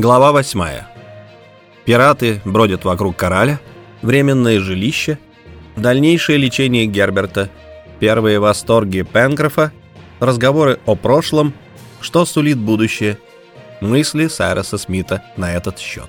Глава 8. Пираты бродят вокруг кораля, временное жилище, дальнейшее лечение Герберта, первые восторги Пенкрофа, разговоры о прошлом, что сулит будущее, мысли Сайроса Смита на этот счет.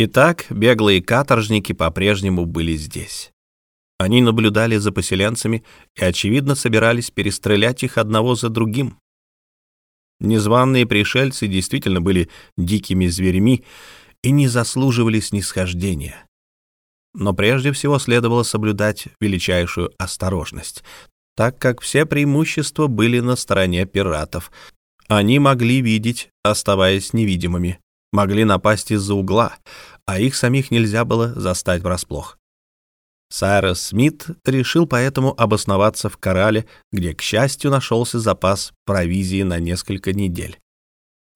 Итак, беглые каторжники по-прежнему были здесь. Они наблюдали за поселенцами и, очевидно, собирались перестрелять их одного за другим. Незваные пришельцы действительно были дикими зверями и не заслуживали снисхождения. Но прежде всего следовало соблюдать величайшую осторожность, так как все преимущества были на стороне пиратов. Они могли видеть, оставаясь невидимыми, могли напасть из-за угла, а их самих нельзя было застать врасплох. Сайрос Смит решил поэтому обосноваться в Корале, где, к счастью, нашелся запас провизии на несколько недель.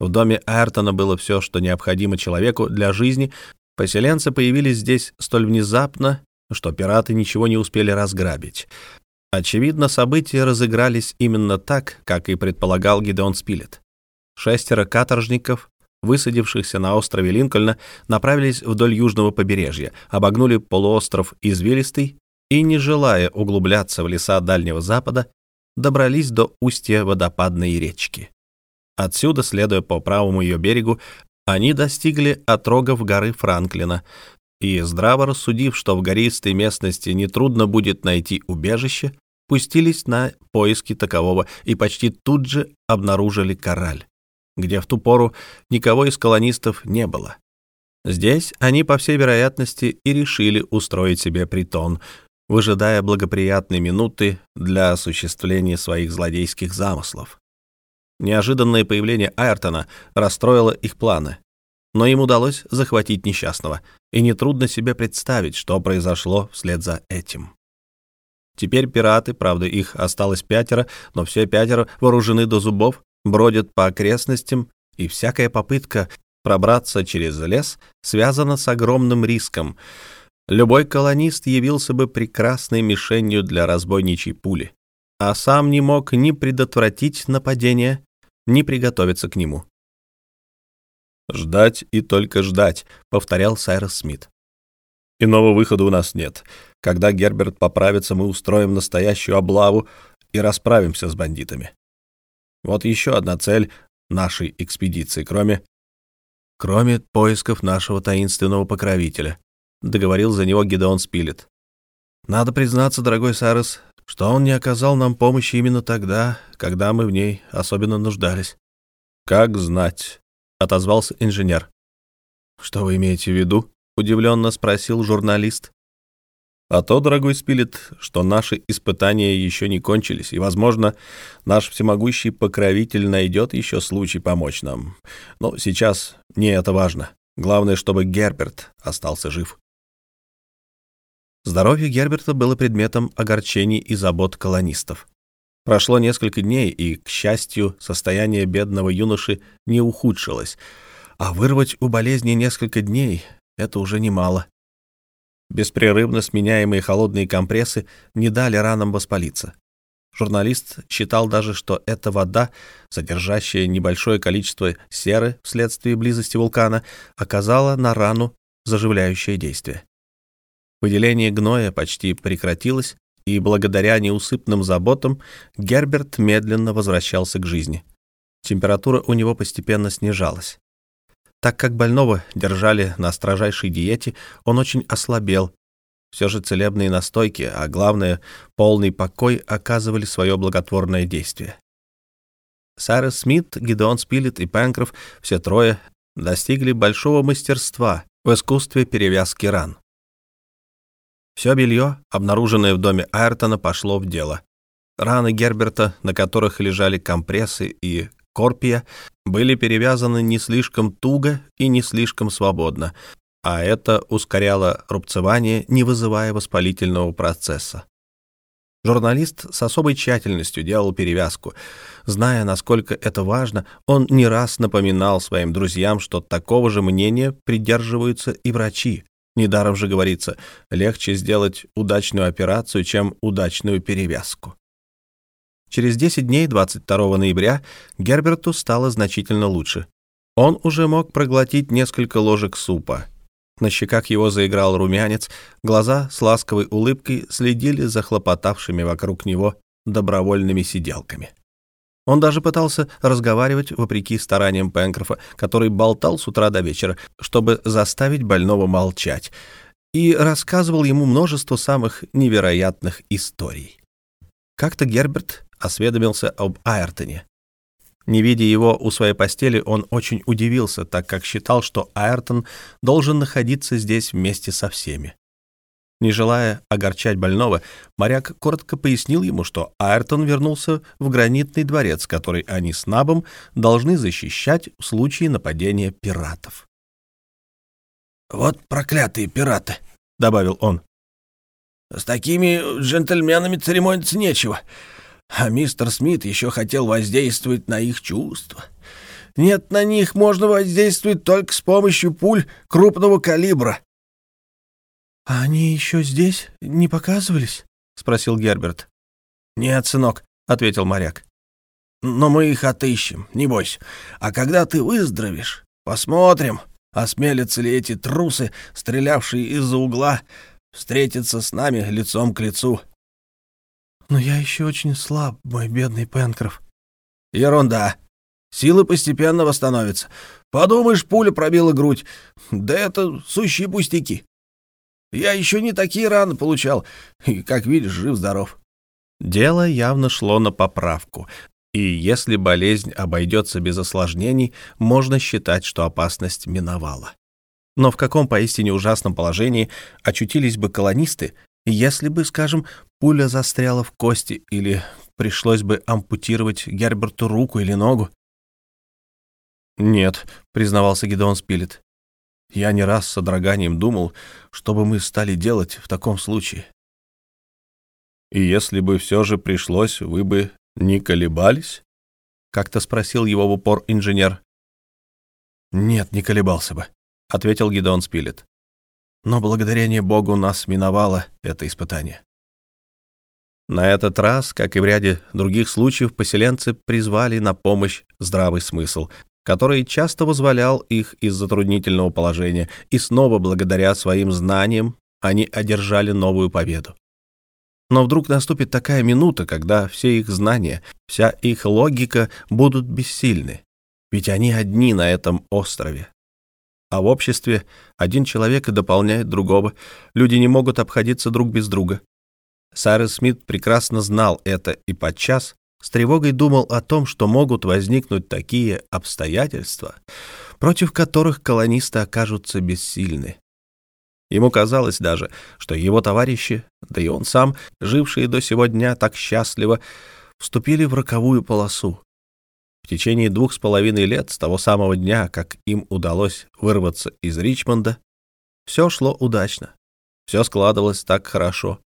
В доме Айртона было все, что необходимо человеку для жизни. Поселенцы появились здесь столь внезапно, что пираты ничего не успели разграбить. Очевидно, события разыгрались именно так, как и предполагал Гидеон Спилет. Шестеро каторжников высадившихся на острове Линкольна, направились вдоль южного побережья, обогнули полуостров Извилистый и, не желая углубляться в леса Дальнего Запада, добрались до устья водопадной речки. Отсюда, следуя по правому ее берегу, они достигли отрогов горы Франклина и, здраво рассудив, что в гористой местности нетрудно будет найти убежище, пустились на поиски такового и почти тут же обнаружили кораль где в ту пору никого из колонистов не было. Здесь они, по всей вероятности, и решили устроить себе притон, выжидая благоприятной минуты для осуществления своих злодейских замыслов. Неожиданное появление Айртона расстроило их планы, но им удалось захватить несчастного, и нетрудно себе представить, что произошло вслед за этим. Теперь пираты, правда, их осталось пятеро, но все пятеро вооружены до зубов, бродят по окрестностям, и всякая попытка пробраться через лес связана с огромным риском. Любой колонист явился бы прекрасной мишенью для разбойничьей пули, а сам не мог ни предотвратить нападение, ни приготовиться к нему. «Ждать и только ждать», — повторял Сайрос Смит. «Иного выхода у нас нет. Когда Герберт поправится, мы устроим настоящую облаву и расправимся с бандитами. Вот еще одна цель нашей экспедиции, кроме... Кроме поисков нашего таинственного покровителя, договорил за него Гидеон Спилет. Надо признаться, дорогой Сарес, что он не оказал нам помощи именно тогда, когда мы в ней особенно нуждались. Как знать, отозвался инженер. Что вы имеете в виду? удивленно спросил журналист. А то, дорогой Спилет, что наши испытания еще не кончились, и, возможно, наш всемогущий покровитель найдет еще случай помочь нам. Но сейчас не это важно. Главное, чтобы Герберт остался жив. Здоровье Герберта было предметом огорчений и забот колонистов. Прошло несколько дней, и, к счастью, состояние бедного юноши не ухудшилось, а вырвать у болезни несколько дней — это уже немало. Беспрерывно сменяемые холодные компрессы не дали ранам воспалиться. Журналист считал даже, что эта вода, содержащая небольшое количество серы вследствие близости вулкана, оказала на рану заживляющее действие. Выделение гноя почти прекратилось, и благодаря неусыпным заботам Герберт медленно возвращался к жизни. Температура у него постепенно снижалась. Так как больного держали на строжайшей диете, он очень ослабел. Все же целебные настойки, а главное, полный покой оказывали свое благотворное действие. Сара Смит, Гидеон Спилет и Пенкроф, все трое, достигли большого мастерства в искусстве перевязки ран. Все белье, обнаруженное в доме Айртона, пошло в дело. Раны Герберта, на которых лежали компрессы и Корпия были перевязаны не слишком туго и не слишком свободно, а это ускоряло рубцевание, не вызывая воспалительного процесса. Журналист с особой тщательностью делал перевязку. Зная, насколько это важно, он не раз напоминал своим друзьям, что такого же мнения придерживаются и врачи. Недаром же говорится, легче сделать удачную операцию, чем удачную перевязку. Через 10 дней, 22 ноября, Герберту стало значительно лучше. Он уже мог проглотить несколько ложек супа. На щеках его заиграл румянец, глаза с ласковой улыбкой следили за хлопотавшими вокруг него добровольными сиделками. Он даже пытался разговаривать, вопреки стараниям Пенкрофа, который болтал с утра до вечера, чтобы заставить больного молчать, и рассказывал ему множество самых невероятных историй. Как-то Герберт осведомился об Айртоне. Не видя его у своей постели, он очень удивился, так как считал, что Айртон должен находиться здесь вместе со всеми. Не желая огорчать больного, моряк коротко пояснил ему, что Айртон вернулся в гранитный дворец, который они с Набом должны защищать в случае нападения пиратов. «Вот проклятые пираты», — добавил он. «С такими джентльменами церемониться нечего. А мистер Смит еще хотел воздействовать на их чувства. Нет, на них можно воздействовать только с помощью пуль крупного калибра. — А они еще здесь не показывались? — спросил Герберт. — Нет, сынок, — ответил моряк. — Но мы их отыщем, не бойся. А когда ты выздоровеешь, посмотрим, осмелятся ли эти трусы, стрелявшие из-за угла, встретиться с нами лицом к лицу. — «Но я еще очень слаб, мой бедный Пенкроф». «Ерунда. Силы постепенно восстановятся. Подумаешь, пуля пробила грудь. Да это сущие пустяки. Я еще не такие раны получал, и, как видишь, жив-здоров». Дело явно шло на поправку, и если болезнь обойдется без осложнений, можно считать, что опасность миновала. Но в каком поистине ужасном положении очутились бы колонисты, если бы, скажем, пуля застряла в кости или пришлось бы ампутировать Герберту руку или ногу? «Нет», — признавался Гидеон Спилет. «Я не раз с содроганием думал, что бы мы стали делать в таком случае». «И если бы все же пришлось, вы бы не колебались?» — как-то спросил его в упор инженер. «Нет, не колебался бы», — ответил Гидеон Спилет. Но благодарение Богу нас миновало это испытание. На этот раз, как и в ряде других случаев, поселенцы призвали на помощь здравый смысл, который часто возволял их из затруднительного положения, и снова благодаря своим знаниям они одержали новую победу. Но вдруг наступит такая минута, когда все их знания, вся их логика будут бессильны, ведь они одни на этом острове, а в обществе один человек дополняет другого. Люди не могут обходиться друг без друга. Сайрес Смит прекрасно знал это и подчас с тревогой думал о том, что могут возникнуть такие обстоятельства, против которых колонисты окажутся бессильны. Ему казалось даже, что его товарищи, да и он сам, жившие до сего дня так счастливо, вступили в роковую полосу. В течение двух с половиной лет, с того самого дня, как им удалось вырваться из Ричмонда, все шло удачно. Все складывалось так хорошо.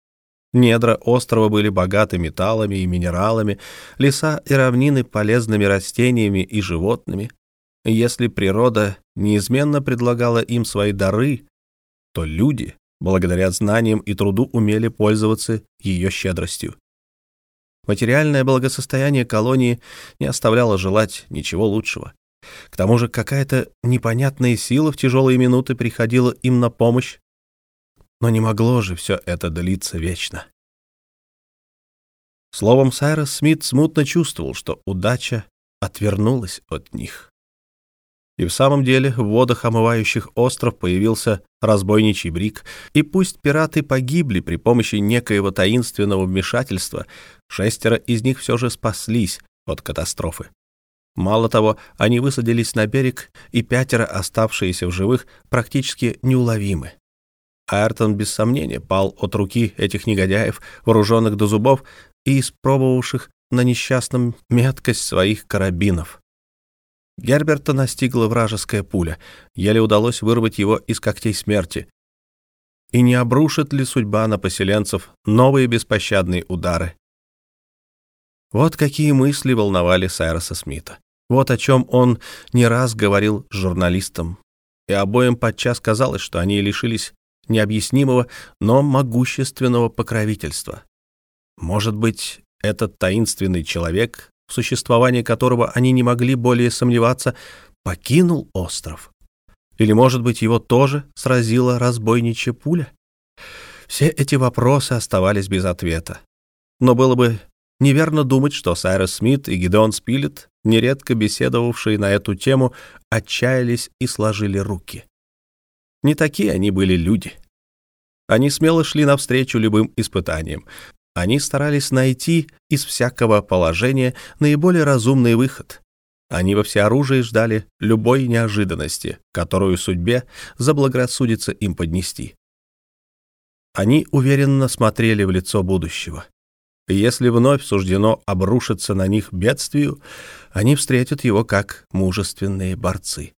Недра острова были богаты металлами и минералами, леса и равнины полезными растениями и животными. Если природа неизменно предлагала им свои дары, то люди, благодаря знаниям и труду, умели пользоваться ее щедростью. Материальное благосостояние колонии не оставляло желать ничего лучшего. К тому же какая-то непонятная сила в тяжелые минуты приходила им на помощь. Но не могло же все это длиться вечно. Словом, Сайрос Смит смутно чувствовал, что удача отвернулась от них. И в самом деле в водах, омывающих остров, появился разбойничий брик, и пусть пираты погибли при помощи некоего таинственного вмешательства, шестеро из них все же спаслись от катастрофы. Мало того, они высадились на берег, и пятеро, оставшиеся в живых, практически неуловимы. Айртон без сомнения пал от руки этих негодяев, вооруженных до зубов и испробовавших на несчастном меткость своих карабинов. Герберта настигла вражеская пуля. Еле удалось вырвать его из когтей смерти. и не обрушит ли судьба на поселенцев новые беспощадные удары. Вот какие мысли волновали Сайроса Смита. Вот о чем он не раз говорил с журналистом. И обоим подчас казалось, что они лишились необъяснимого, но могущественного покровительства. Может быть, этот таинственный человек, в существовании которого они не могли более сомневаться, покинул остров? Или, может быть, его тоже сразила разбойничья пуля? Все эти вопросы оставались без ответа. Но было бы неверно думать, что Сайрес Смит и Гидеон Спилет, нередко беседовавшие на эту тему, отчаялись и сложили руки. Не такие они были люди. Они смело шли навстречу любым испытаниям. Они старались найти из всякого положения наиболее разумный выход. Они во всеоружии ждали любой неожиданности, которую судьбе заблагорассудится им поднести. Они уверенно смотрели в лицо будущего. И если вновь суждено обрушиться на них бедствию, они встретят его как мужественные борцы.